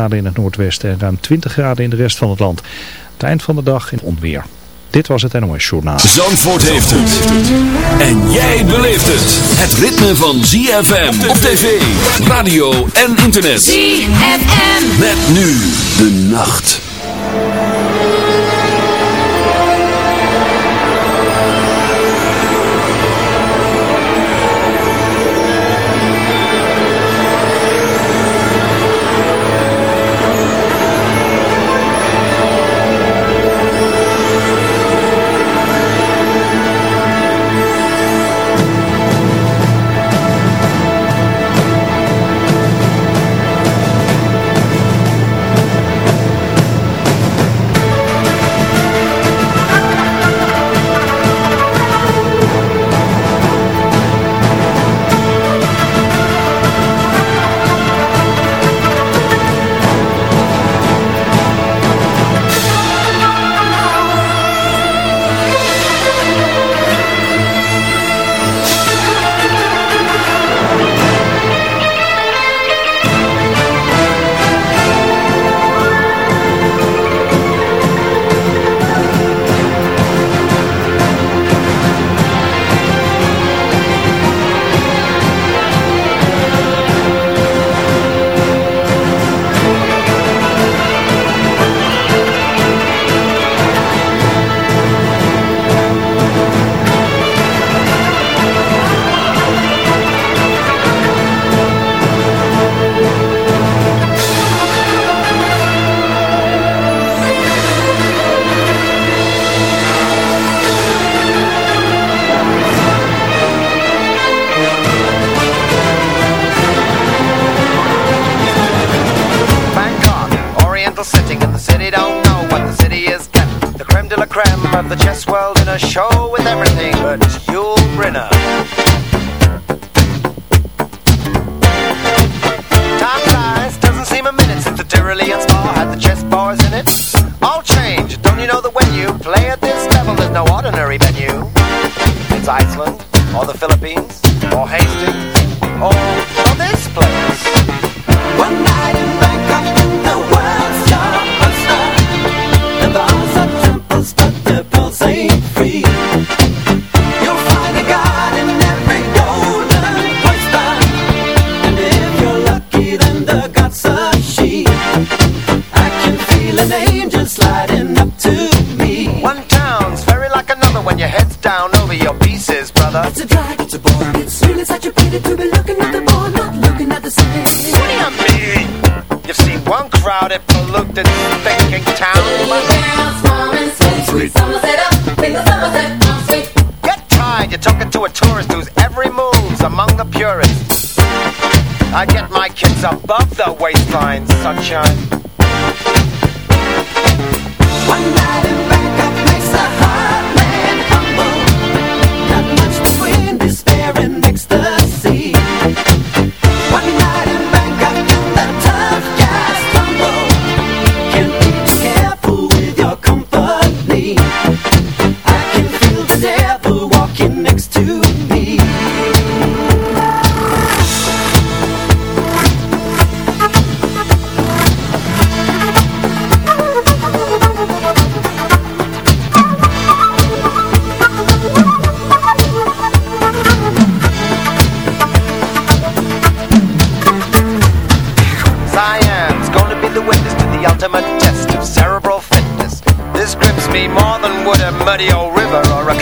graden in het noordwesten en ruim 20 graden in de rest van het land. Het eind van de dag in onweer. Dit was het NOS Journaal. Zandvoort heeft het. En jij beleeft het. Het ritme van ZFM op tv, radio en internet. ZFM. Met nu de nacht. show.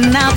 been out.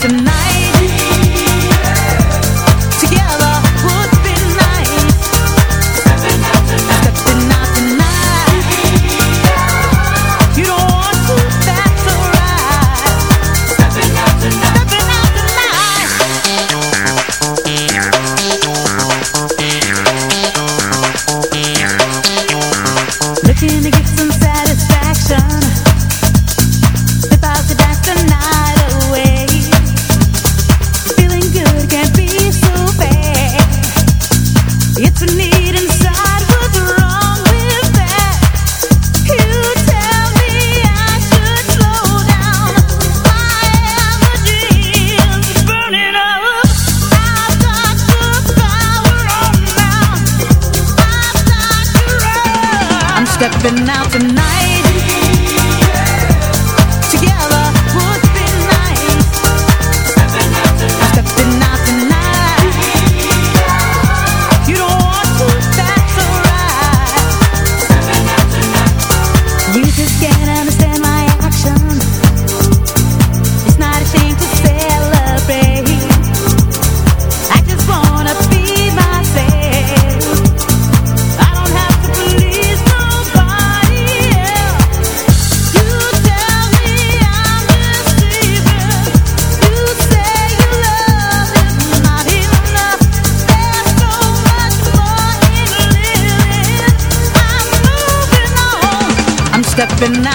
the night.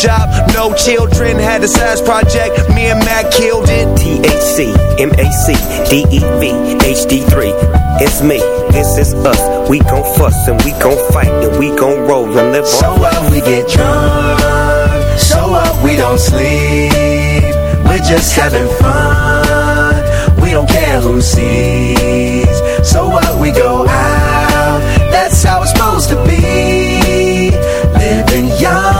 job, no children. Had a size project, me and Mac killed it. THC, MAC, DEV, HD3. It's me, this is us. We gon' fuss and we gon' fight and we gon' roll and live So on. what, we get drunk. So what, we don't sleep. We're just having fun. We don't care who sees. So what, we go out. That's how it's supposed to be. Living young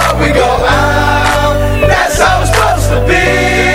be.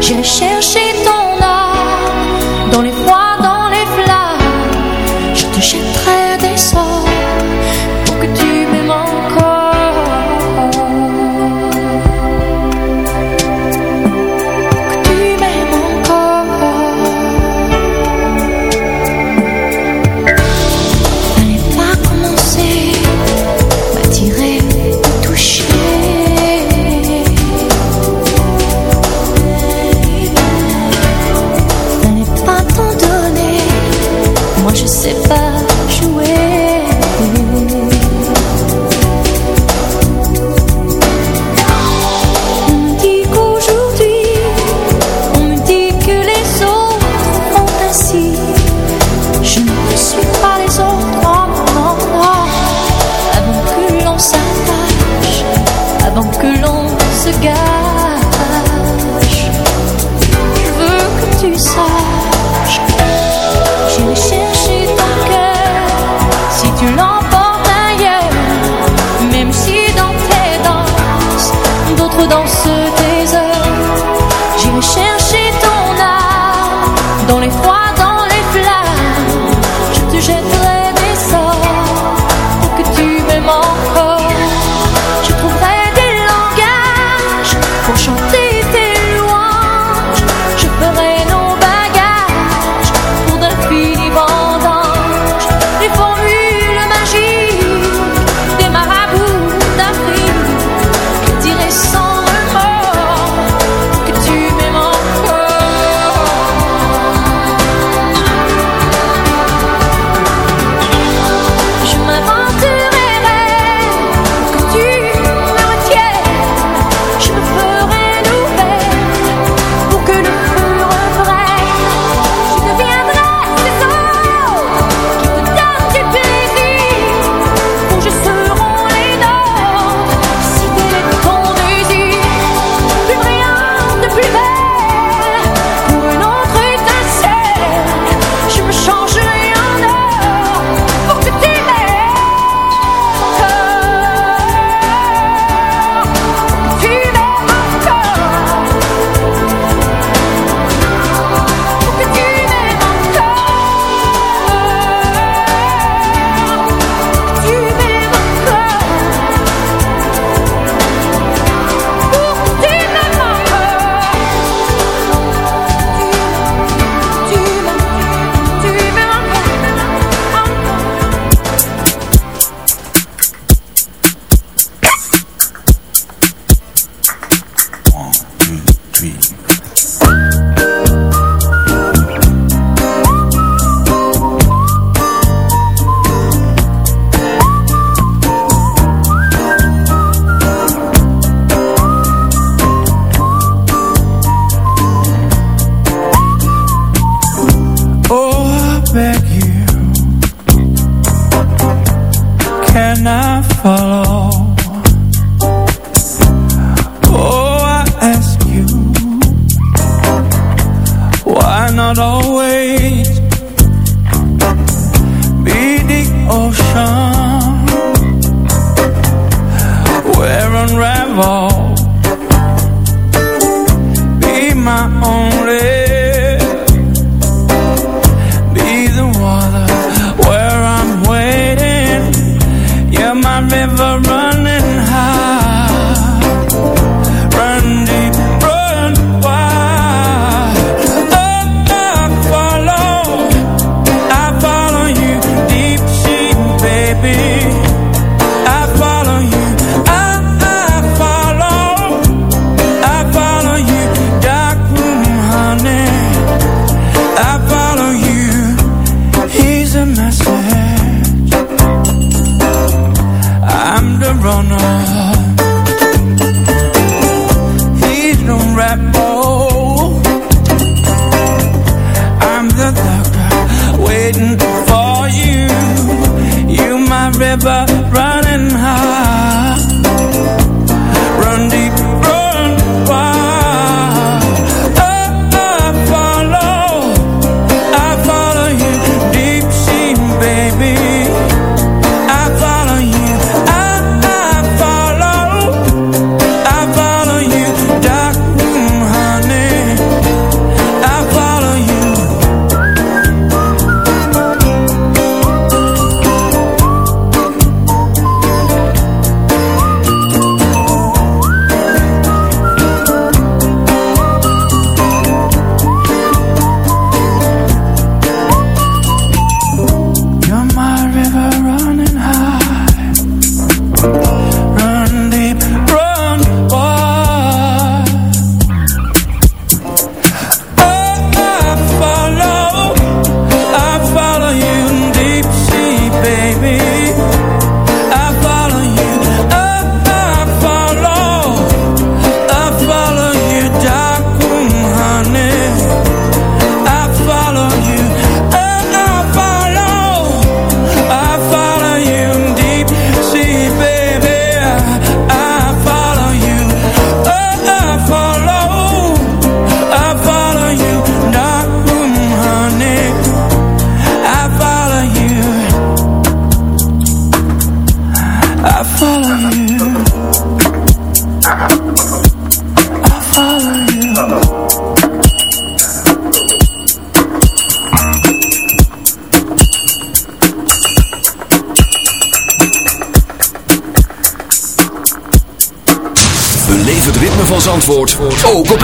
Je cherche.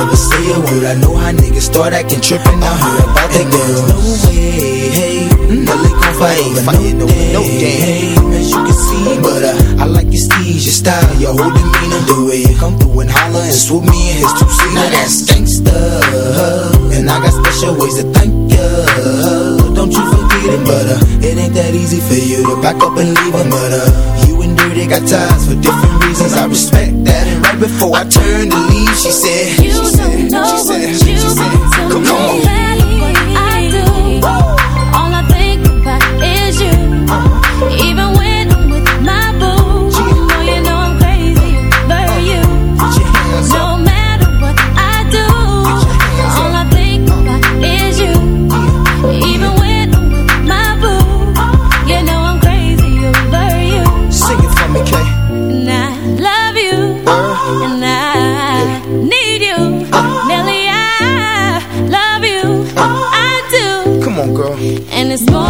never say a word. I know how niggas start acting tripping. I heard about that girl. No way, hey, Nelly gon' fight, fight no day, no. Hey, as you can see, but uh, I like your steez, your style, your whole demeanor, the way you come through and holler and swoop me in his two seater. Now that's gangsta, and I got special ways to thank ya. Don't you forget it, but uh, it ain't that easy for you to back up and leave him, but uh, you and Dirty got ties for different reasons. I respect that, and right before I turned to leave, she said, You she said, don't know she what said, you she said, mean to come, come on. I do, all I think about is you. Uh-huh. Even girl. and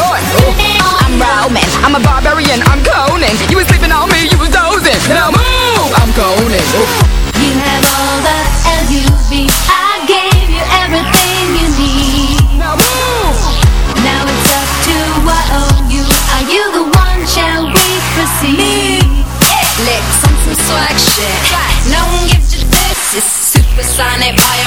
I'm roaming, I'm a barbarian, I'm Conan. You was sleeping on me, you was dozing. Now move, I'm Conan. You have all the as you. I gave you everything you need. Now move. Now it's up to what you. Are you the one? Shall we proceed? Hey, licks on some swag shit. No one gives you this. It's supersonic. Boy.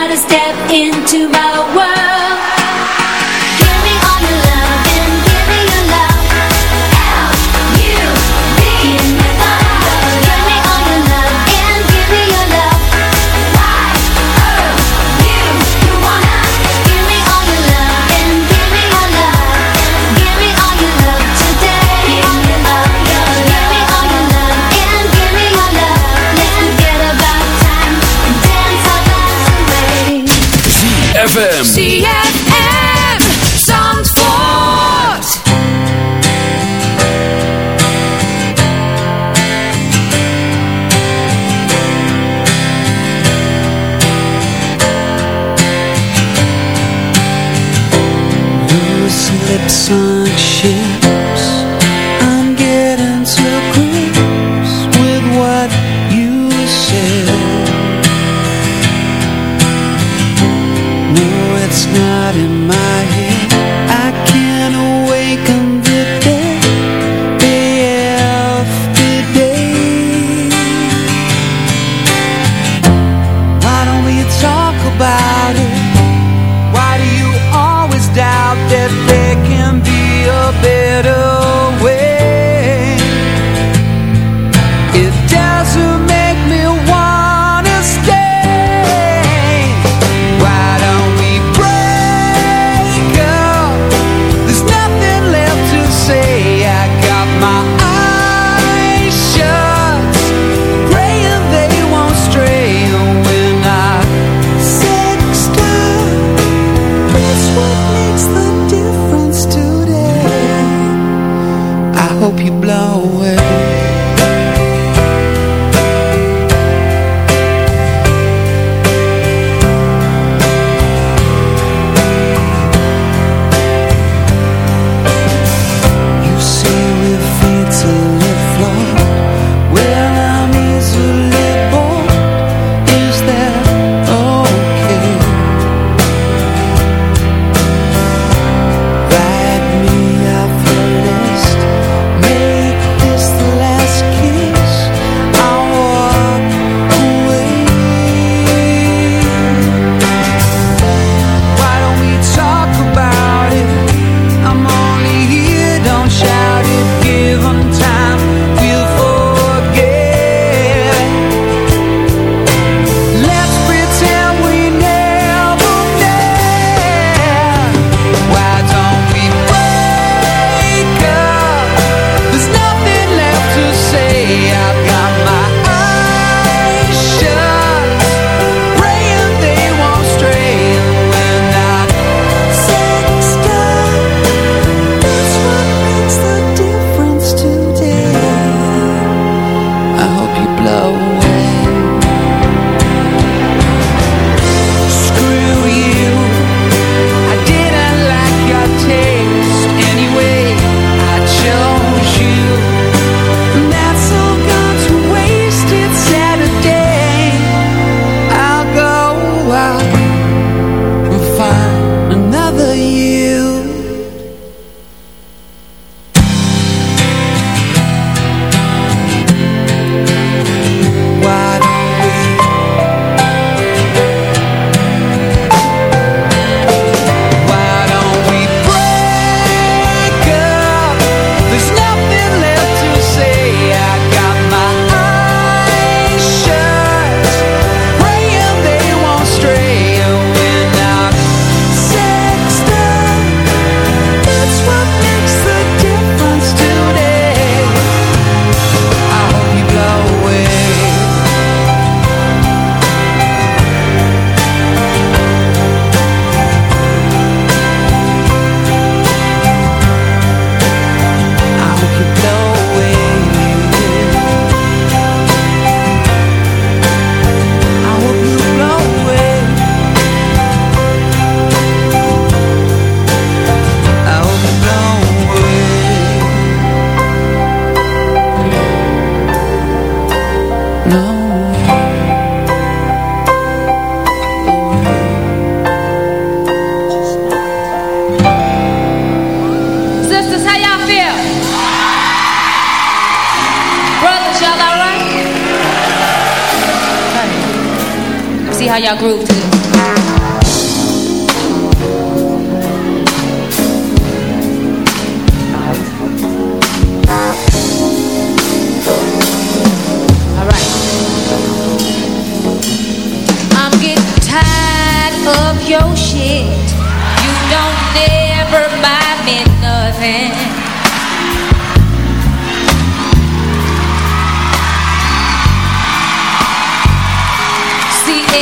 gotta step into my world. How y'all groove to this. Alright. I'm getting tired of your shit. You don't never buy me nothing.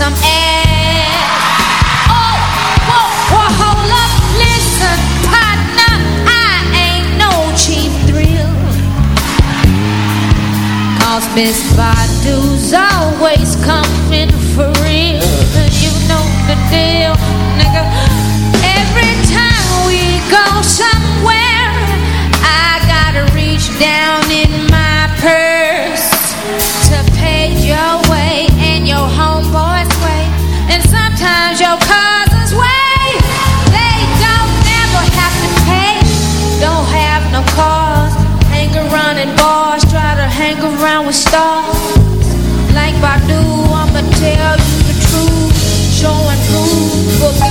some ass. Oh, whoa, whoa, hold up, listen, partner, I ain't no cheap thrill. Cause Miss Badu's always coming for real. You know the deal, with stars. Like Badu, I'ma tell you the truth. Show and prove,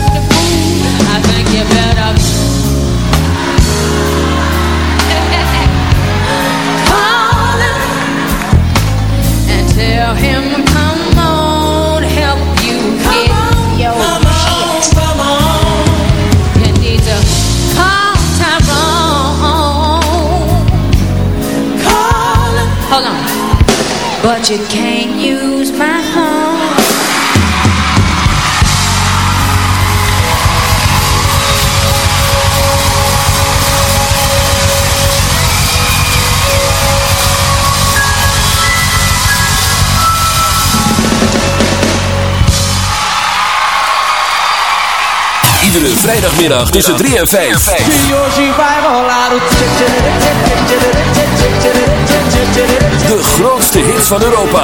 you can't vrijdagmiddag tussen 3 en 5. De grootste hits van Europa.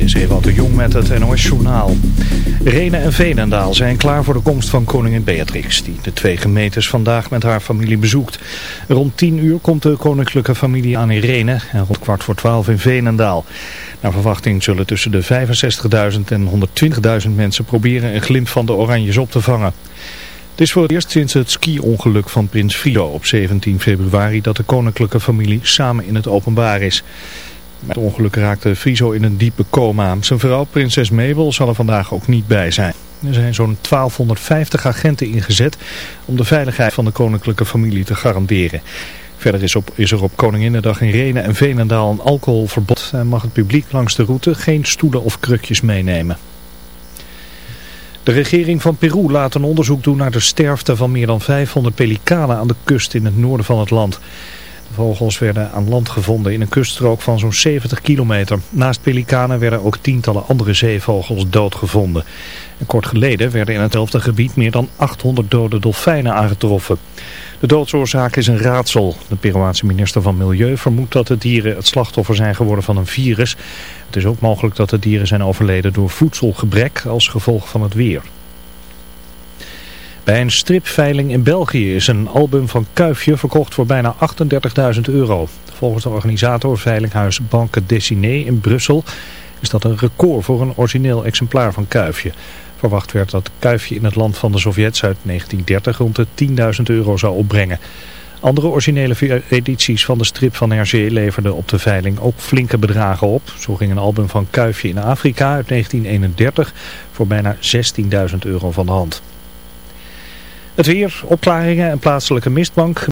Dit is Ewald de Jong met het NOS Journaal. Renen en Veenendaal zijn klaar voor de komst van koningin Beatrix... die de twee gemeentes vandaag met haar familie bezoekt. Rond 10 uur komt de koninklijke familie aan in Renen... en rond kwart voor 12 in Veenendaal. Naar verwachting zullen tussen de 65.000 en 120.000 mensen... proberen een glimp van de Oranjes op te vangen. Het is voor het eerst sinds het ski-ongeluk van prins Frido op 17 februari... dat de koninklijke familie samen in het openbaar is... Met ongeluk raakte Friso in een diepe coma. Zijn vrouw, prinses Mabel, zal er vandaag ook niet bij zijn. Er zijn zo'n 1250 agenten ingezet om de veiligheid van de koninklijke familie te garanderen. Verder is, op, is er op Koninginnedag in Renen en Veenendaal een alcoholverbod en mag het publiek langs de route geen stoelen of krukjes meenemen. De regering van Peru laat een onderzoek doen naar de sterfte van meer dan 500 pelikanen aan de kust in het noorden van het land. Vogels werden aan land gevonden in een kuststrook van zo'n 70 kilometer. Naast pelikanen werden ook tientallen andere zeevogels doodgevonden. En kort geleden werden in hetzelfde gebied meer dan 800 dode dolfijnen aangetroffen. De doodsoorzaak is een raadsel. De Peruaanse minister van Milieu vermoedt dat de dieren het slachtoffer zijn geworden van een virus. Het is ook mogelijk dat de dieren zijn overleden door voedselgebrek als gevolg van het weer. Bij een stripveiling in België is een album van Kuifje verkocht voor bijna 38.000 euro. Volgens de organisator Veilinghuis Banque Dessinée in Brussel is dat een record voor een origineel exemplaar van Kuifje. Verwacht werd dat Kuifje in het land van de Sovjets uit 1930 rond de 10.000 euro zou opbrengen. Andere originele edities van de strip van Hergé leverden op de veiling ook flinke bedragen op. Zo ging een album van Kuifje in Afrika uit 1931 voor bijna 16.000 euro van de hand. Het weer, opklaringen en plaatselijke mistbank.